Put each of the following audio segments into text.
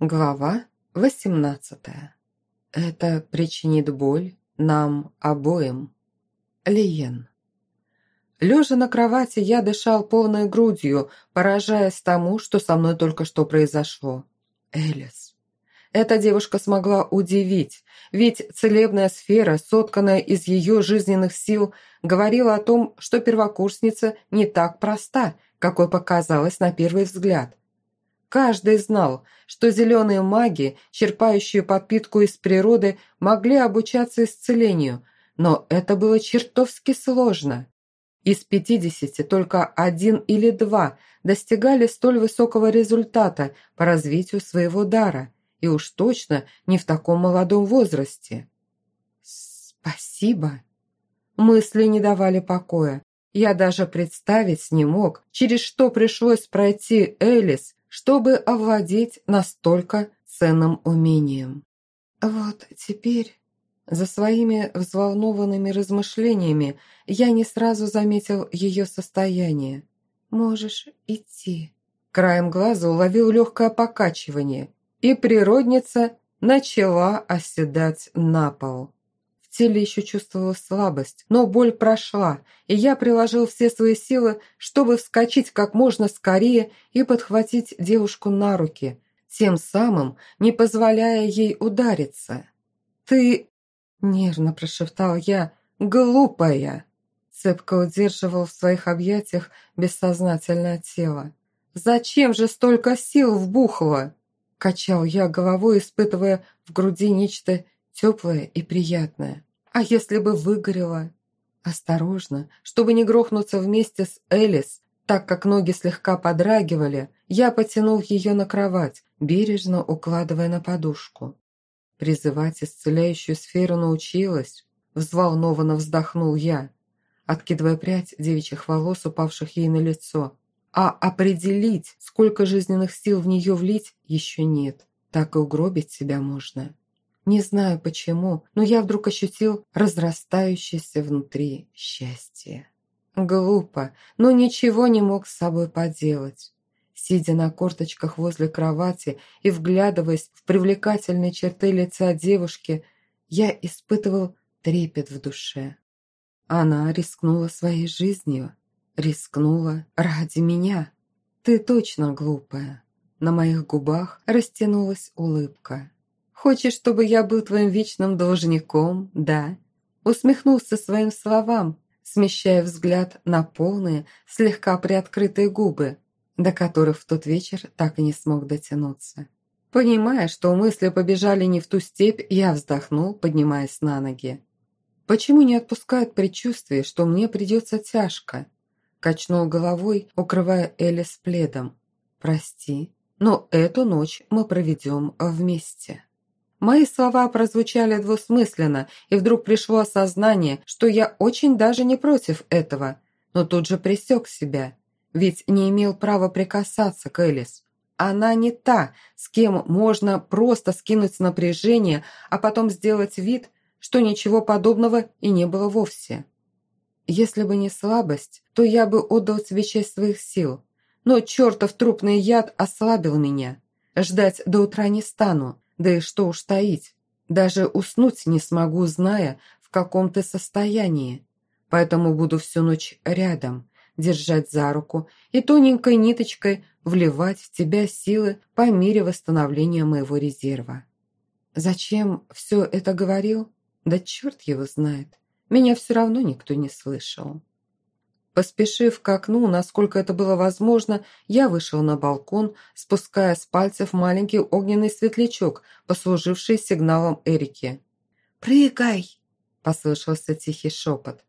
Глава 18. Это причинит боль нам обоим. Лиен. Лежа на кровати, я дышал полной грудью, поражаясь тому, что со мной только что произошло. Элис. Эта девушка смогла удивить, ведь целебная сфера, сотканная из ее жизненных сил, говорила о том, что первокурсница не так проста, какой показалось на первый взгляд. Каждый знал, что зеленые маги, черпающие подпитку из природы, могли обучаться исцелению, но это было чертовски сложно. Из пятидесяти только один или два достигали столь высокого результата по развитию своего дара, и уж точно не в таком молодом возрасте. «Спасибо!» Мысли не давали покоя. Я даже представить не мог, через что пришлось пройти Элис, чтобы овладеть настолько ценным умением. Вот теперь, за своими взволнованными размышлениями, я не сразу заметил ее состояние. «Можешь идти». Краем глаза уловил легкое покачивание, и природница начала оседать на пол теле еще чувствовалась слабость, но боль прошла, и я приложил все свои силы, чтобы вскочить как можно скорее и подхватить девушку на руки, тем самым не позволяя ей удариться. «Ты...» – нервно прошептал я. «Глупая!» Цепко удерживал в своих объятиях бессознательное тело. «Зачем же столько сил вбухло?» Качал я головой, испытывая в груди нечто теплое и приятное. А если бы выгорело? Осторожно, чтобы не грохнуться вместе с Элис, так как ноги слегка подрагивали, я потянул ее на кровать, бережно укладывая на подушку. Призывать исцеляющую сферу научилась, взволнованно вздохнул я, откидывая прядь девичьих волос, упавших ей на лицо. А определить, сколько жизненных сил в нее влить, еще нет. Так и угробить себя можно. Не знаю почему, но я вдруг ощутил разрастающееся внутри счастье. Глупо, но ничего не мог с собой поделать. Сидя на корточках возле кровати и вглядываясь в привлекательные черты лица девушки, я испытывал трепет в душе. Она рискнула своей жизнью, рискнула ради меня. Ты точно глупая. На моих губах растянулась улыбка. Хочешь, чтобы я был твоим вечным должником, да?» Усмехнулся своим словам, смещая взгляд на полные, слегка приоткрытые губы, до которых в тот вечер так и не смог дотянуться. Понимая, что мысли побежали не в ту степь, я вздохнул, поднимаясь на ноги. «Почему не отпускают предчувствие, что мне придется тяжко?» Качнул головой, укрывая Элис пледом. «Прости, но эту ночь мы проведем вместе». Мои слова прозвучали двусмысленно, и вдруг пришло осознание, что я очень даже не против этого, но тут же пресек себя, ведь не имел права прикасаться к Элис. Она не та, с кем можно просто скинуть напряжение, а потом сделать вид, что ничего подобного и не было вовсе. Если бы не слабость, то я бы отдал тебе часть своих сил, но чертов трупный яд ослабил меня. Ждать до утра не стану, да и что уж таить, даже уснуть не смогу, зная, в каком ты состоянии. Поэтому буду всю ночь рядом, держать за руку и тоненькой ниточкой вливать в тебя силы по мере восстановления моего резерва. Зачем все это говорил? Да черт его знает. Меня все равно никто не слышал. Поспешив к окну, насколько это было возможно, я вышел на балкон, спуская с пальцев маленький огненный светлячок, послуживший сигналом Эрике. «Прыгай!» – послышался тихий шепот.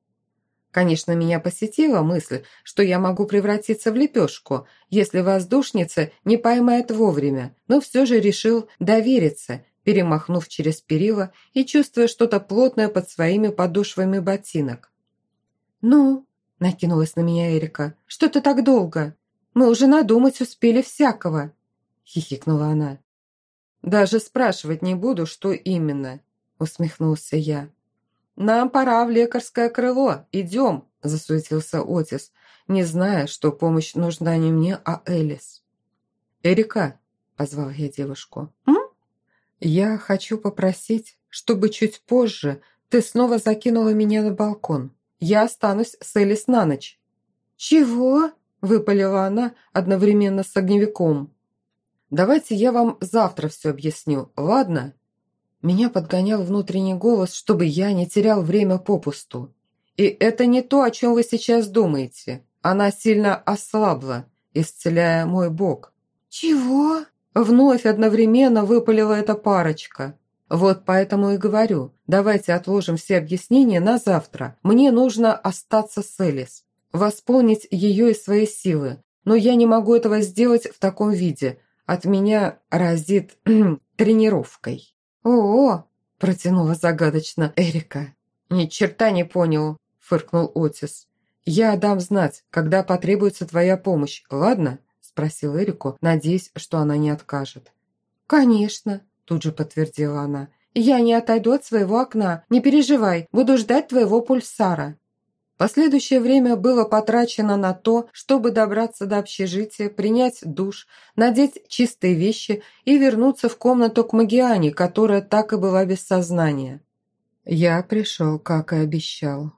Конечно, меня посетила мысль, что я могу превратиться в лепешку, если воздушница не поймает вовремя, но все же решил довериться, перемахнув через перила и чувствуя что-то плотное под своими подошвами ботинок. «Ну, Накинулась на меня Эрика. «Что ты так долго? Мы уже надумать успели всякого!» Хихикнула она. «Даже спрашивать не буду, что именно», усмехнулся я. «Нам пора в лекарское крыло. Идем!» засуетился Отис, не зная, что помощь нужна не мне, а Элис. «Эрика!» позвал я девушку. «М?» «Я хочу попросить, чтобы чуть позже ты снова закинула меня на балкон. Я останусь с Элис на ночь». «Чего?» – выпалила она одновременно с огневиком. «Давайте я вам завтра все объясню, ладно?» Меня подгонял внутренний голос, чтобы я не терял время попусту. «И это не то, о чем вы сейчас думаете. Она сильно ослабла, исцеляя мой бок». «Чего?» Вновь одновременно выпалила эта парочка. Вот поэтому и говорю, давайте отложим все объяснения на завтра. Мне нужно остаться с Элис, восполнить ее и свои силы. Но я не могу этого сделать в таком виде. От меня разит тренировкой. «О-о!» – протянула загадочно Эрика. «Ни черта не понял», – фыркнул Отис. «Я дам знать, когда потребуется твоя помощь, ладно?» – спросил Эрику, надеясь, что она не откажет. «Конечно», – тут же подтвердила она. «Я не отойду от своего окна. Не переживай, буду ждать твоего пульсара». Последующее время было потрачено на то, чтобы добраться до общежития, принять душ, надеть чистые вещи и вернуться в комнату к Магиане, которая так и была без сознания. Я пришел, как и обещал.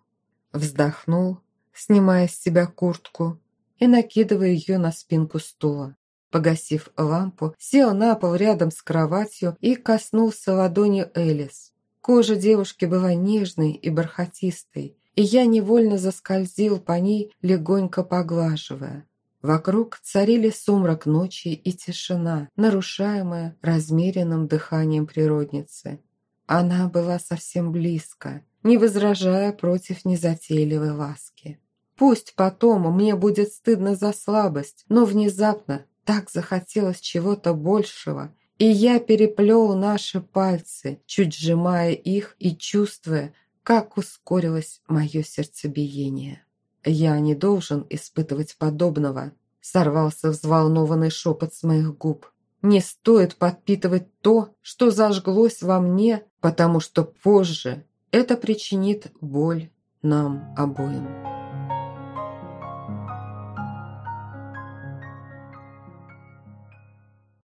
Вздохнул, снимая с себя куртку и накидывая ее на спинку стула. Погасив лампу, сел на пол рядом с кроватью и коснулся ладонью Элис. Кожа девушки была нежной и бархатистой, и я невольно заскользил по ней, легонько поглаживая. Вокруг царили сумрак ночи и тишина, нарушаемая размеренным дыханием природницы. Она была совсем близко, не возражая против незатейливой ласки. Пусть потом мне будет стыдно за слабость, но внезапно так захотелось чего-то большего, и я переплел наши пальцы, чуть сжимая их и чувствуя, как ускорилось мое сердцебиение. Я не должен испытывать подобного. Сорвался взволнованный шепот с моих губ. Не стоит подпитывать то, что зажглось во мне, потому что позже это причинит боль нам обоим.